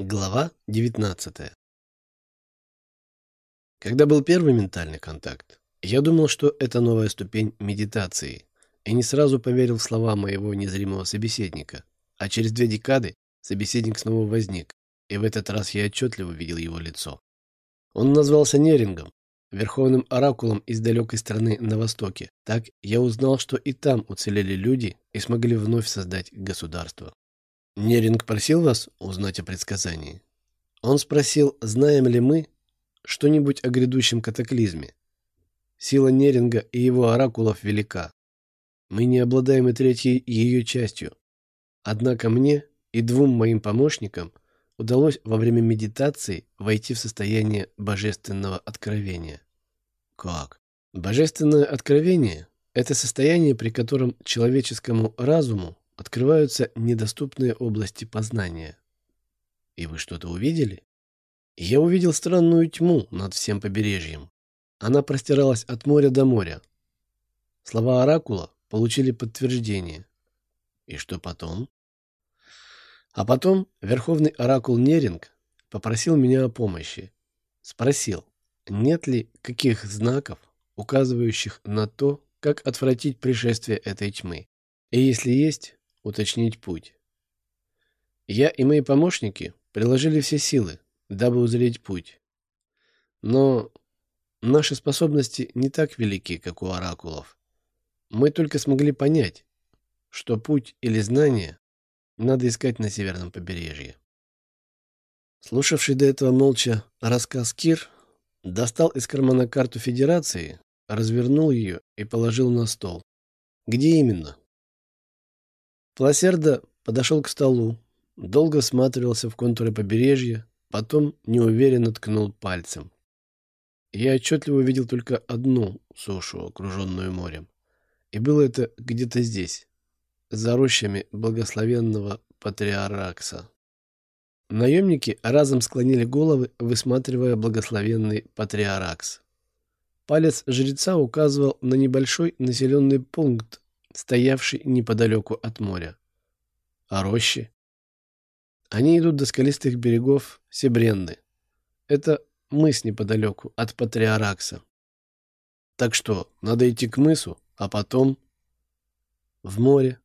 Глава 19 Когда был первый ментальный контакт, я думал, что это новая ступень медитации, и не сразу поверил в слова моего незримого собеседника, а через две декады собеседник снова возник, и в этот раз я отчетливо видел его лицо. Он назвался Нерингом, верховным оракулом из далекой страны на востоке. Так я узнал, что и там уцелели люди и смогли вновь создать государство. Неринг просил вас узнать о предсказании. Он спросил, знаем ли мы что-нибудь о грядущем катаклизме. Сила Неринга и его оракулов велика. Мы не обладаем и третьей ее частью. Однако мне и двум моим помощникам удалось во время медитации войти в состояние божественного откровения. Как? Божественное откровение – это состояние, при котором человеческому разуму открываются недоступные области познания. И вы что-то увидели? Я увидел странную тьму над всем побережьем. Она простиралась от моря до моря. Слова оракула получили подтверждение. И что потом? А потом верховный оракул Неринг попросил меня о помощи. Спросил, нет ли каких знаков, указывающих на то, как отвратить пришествие этой тьмы. И если есть, уточнить путь. Я и мои помощники приложили все силы, дабы узреть путь. Но наши способности не так велики, как у оракулов. Мы только смогли понять, что путь или знание надо искать на северном побережье. Слушавший до этого молча рассказ Кир достал из кармана карту Федерации, развернул ее и положил на стол. Где именно? Пласерда подошел к столу, долго всматривался в контуры побережья, потом неуверенно ткнул пальцем. Я отчетливо видел только одну сушу, окруженную морем. И было это где-то здесь, за рощами благословенного Патриаракса. Наемники разом склонили головы, высматривая благословенный Патриаракс. Палец жреца указывал на небольшой населенный пункт стоявший неподалеку от моря. А рощи? Они идут до скалистых берегов Себренны. Это мыс неподалеку от Патриаракса. Так что, надо идти к мысу, а потом... В море.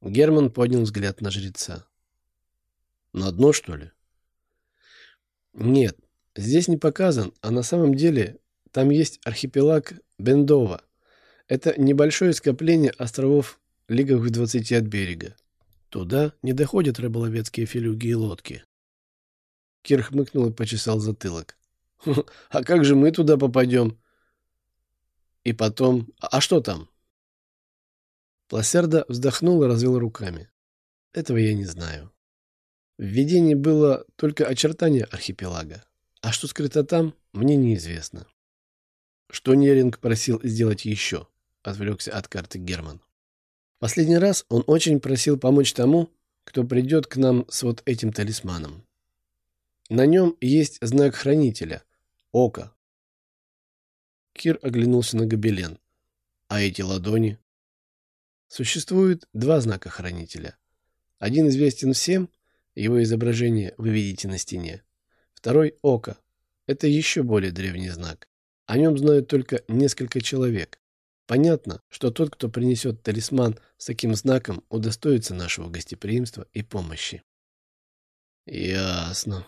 Герман поднял взгляд на жреца. На дно, что ли? Нет, здесь не показан, а на самом деле там есть архипелаг Бендова. Это небольшое скопление островов лигах в 20 от берега. Туда не доходят рыболовецкие филюги и лодки. Кир хмыкнул и почесал затылок. «А как же мы туда попадем?» «И потом... А что там?» Пласерда вздохнул и развел руками. «Этого я не знаю. В видении было только очертание архипелага. А что скрыто там, мне неизвестно. Что Неринг просил сделать еще?» Отвлекся от карты Герман. Последний раз он очень просил помочь тому, кто придет к нам с вот этим талисманом. На нем есть знак хранителя — око. Кир оглянулся на гобелен. А эти ладони? Существует два знака хранителя. Один известен всем, его изображение вы видите на стене. Второй — око. Это еще более древний знак. О нем знают только несколько человек. Понятно, что тот, кто принесет талисман с таким знаком, удостоится нашего гостеприимства и помощи. Ясно,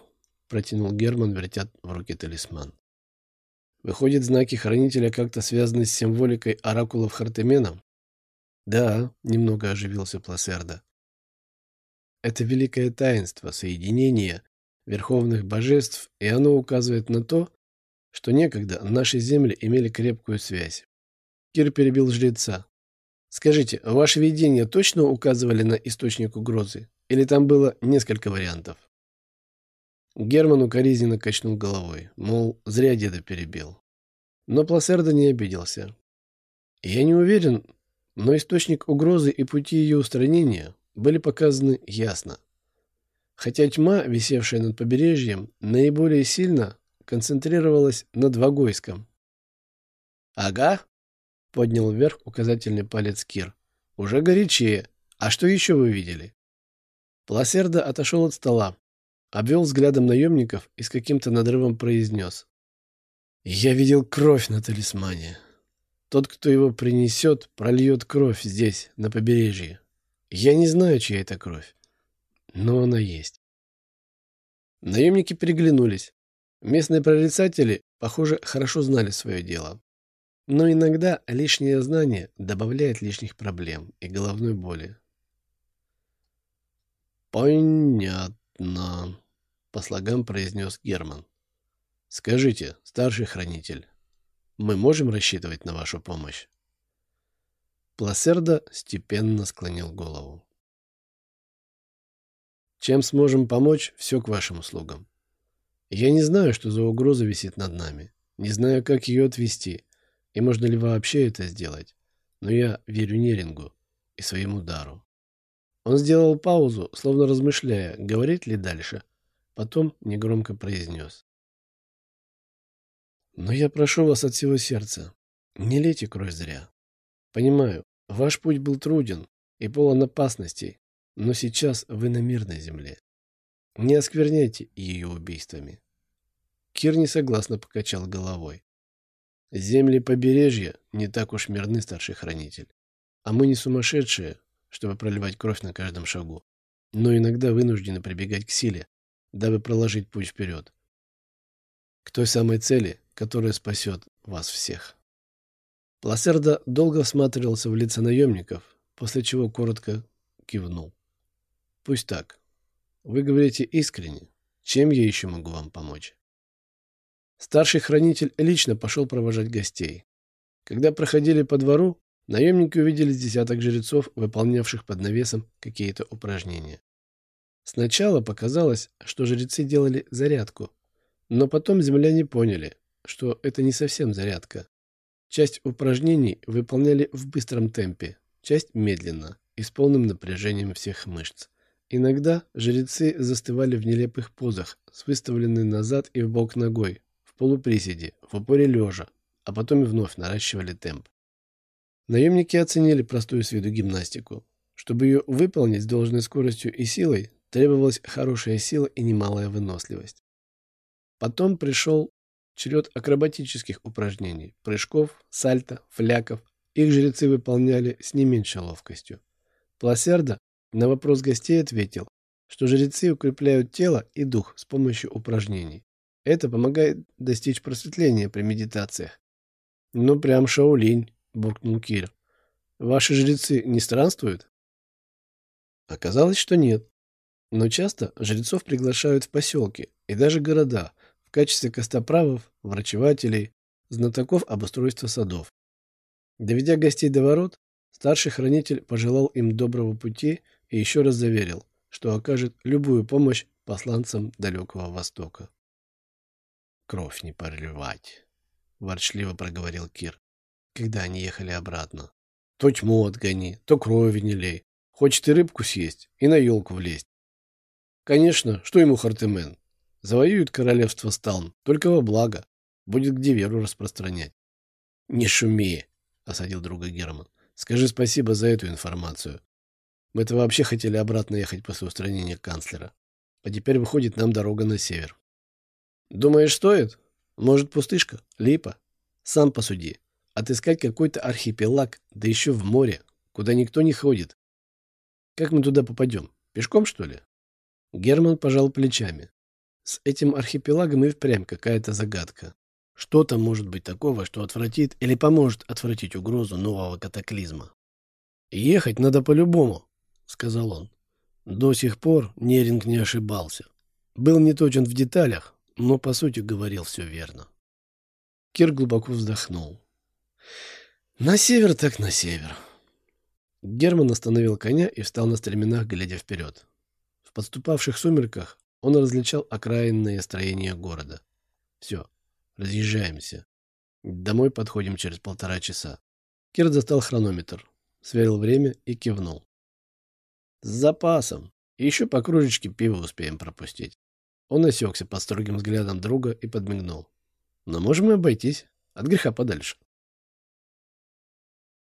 протянул Герман, вертя в руке талисман. Выходит, знаки хранителя как-то связаны с символикой оракулов Хартемена? Да, немного оживился Пласерда. Это великое таинство соединения верховных божеств, и оно указывает на то, что некогда наши земли имели крепкую связь. Кир перебил жреца. Скажите, ваши видения точно указывали на источник угрозы? Или там было несколько вариантов? Герман укоризненно качнул головой, мол, зря деда перебил. Но Пласердо не обиделся. Я не уверен, но источник угрозы и пути ее устранения были показаны ясно. Хотя тьма, висевшая над побережьем, наиболее сильно концентрировалась над Вагойском. «Ага», — поднял вверх указательный палец Кир. «Уже горячее. А что еще вы видели?» Пласерда отошел от стола. обвел взглядом наемников и с каким-то надрывом произнес. «Я видел кровь на талисмане. Тот, кто его принесет, прольет кровь здесь, на побережье. Я не знаю, чья это кровь, но она есть». Наемники переглянулись. Местные прорицатели, похоже, хорошо знали свое дело. Но иногда лишнее знание добавляет лишних проблем и головной боли. «Понятно», — по слогам произнес Герман. «Скажите, старший хранитель, мы можем рассчитывать на вашу помощь?» Пласерда степенно склонил голову. «Чем сможем помочь, все к вашим услугам. Я не знаю, что за угроза висит над нами, не знаю, как ее отвести, и можно ли вообще это сделать, но я верю Нерингу и своему дару. Он сделал паузу, словно размышляя, говорить ли дальше. Потом негромко произнес. «Но я прошу вас от всего сердца, не лейте кровь зря. Понимаю, ваш путь был труден и полон опасностей, но сейчас вы на мирной земле. Не оскверняйте ее убийствами». Кир несогласно покачал головой. «Земли побережья не так уж мирны, старший хранитель. А мы не сумасшедшие, чтобы проливать кровь на каждом шагу, но иногда вынуждены прибегать к силе, дабы проложить путь вперед. К той самой цели, которая спасет вас всех. Пласерда долго всматривался в лица наемников, после чего коротко кивнул. Пусть так. Вы говорите искренне. Чем я еще могу вам помочь? Старший хранитель лично пошел провожать гостей. Когда проходили по двору, Наемники увидели десяток жрецов, выполнявших под навесом какие-то упражнения. Сначала показалось, что жрецы делали зарядку, но потом земляне поняли, что это не совсем зарядка. Часть упражнений выполняли в быстром темпе, часть медленно и с полным напряжением всех мышц. Иногда жрецы застывали в нелепых позах, с выставленной назад и в бок ногой, полуприседе, в упоре лежа, а потом и вновь наращивали темп. Наемники оценили простую с виду гимнастику. Чтобы ее выполнить с должной скоростью и силой, требовалась хорошая сила и немалая выносливость. Потом пришел черед акробатических упражнений, прыжков, сальто, фляков. Их жрецы выполняли с не меньшей ловкостью. Пласерда на вопрос гостей ответил, что жрецы укрепляют тело и дух с помощью упражнений. Это помогает достичь просветления при медитациях. Ну, прям шаолинь. — буркнул Кир. «Ваши жрецы не странствуют?» Оказалось, что нет. Но часто жрецов приглашают в поселки и даже города в качестве костоправов, врачевателей, знатоков обустройства садов. Доведя гостей до ворот, старший хранитель пожелал им доброго пути и еще раз заверил, что окажет любую помощь посланцам Далекого Востока. «Кровь не проливать», — ворчливо проговорил Кир когда они ехали обратно. То тьму отгони, то крови не лей. Хочет и рыбку съесть, и на елку влезть. Конечно, что ему Хартемен? Завоюет королевство Сталн, только во благо. Будет где веру распространять. Не шуми, осадил друга Герман. Скажи спасибо за эту информацию. Мы-то вообще хотели обратно ехать после устранения канцлера. А теперь выходит нам дорога на север. Думаешь, стоит? Может, пустышка? Липа? Сам посуди. Отыскать какой-то архипелаг, да еще в море, куда никто не ходит. Как мы туда попадем? Пешком, что ли? Герман пожал плечами. С этим архипелагом и впрямь какая-то загадка. Что там может быть такого, что отвратит или поможет отвратить угрозу нового катаклизма? «Ехать надо по-любому», — сказал он. До сих пор Неринг не ошибался. Был не точен в деталях, но по сути говорил все верно. Кир глубоко вздохнул. На север так на север. Герман остановил коня и встал на стременах, глядя вперед. В подступавших сумерках он различал окраинные строения города. Все, разъезжаемся. Домой подходим через полтора часа. Кир достал хронометр, сверил время и кивнул. С запасом. Еще по кружечке пива успеем пропустить. Он осекся под строгим взглядом друга и подмигнул. Но можем и обойтись. От греха подальше.